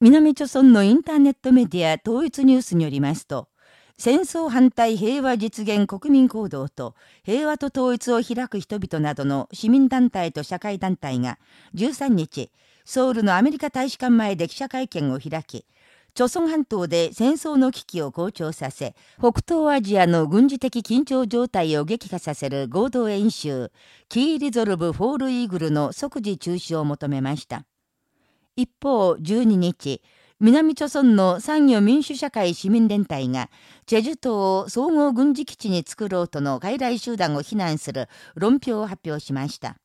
南朝鮮のインターネットメディア統一ニュースによりますと、戦争反対平和実現国民行動と平和と統一を開く人々などの市民団体と社会団体が13日、ソウルのアメリカ大使館前で記者会見を開き、朝鮮半島で戦争の危機を高潮させ、北東アジアの軍事的緊張状態を激化させる合同演習、キーリゾルブ・フォール・イーグルの即時中止を求めました。一方、12日、南朝村の産業民主社会市民連帯が、チェジュ島を総合軍事基地に作ろうとの外来集団を非難する論評を発表しました。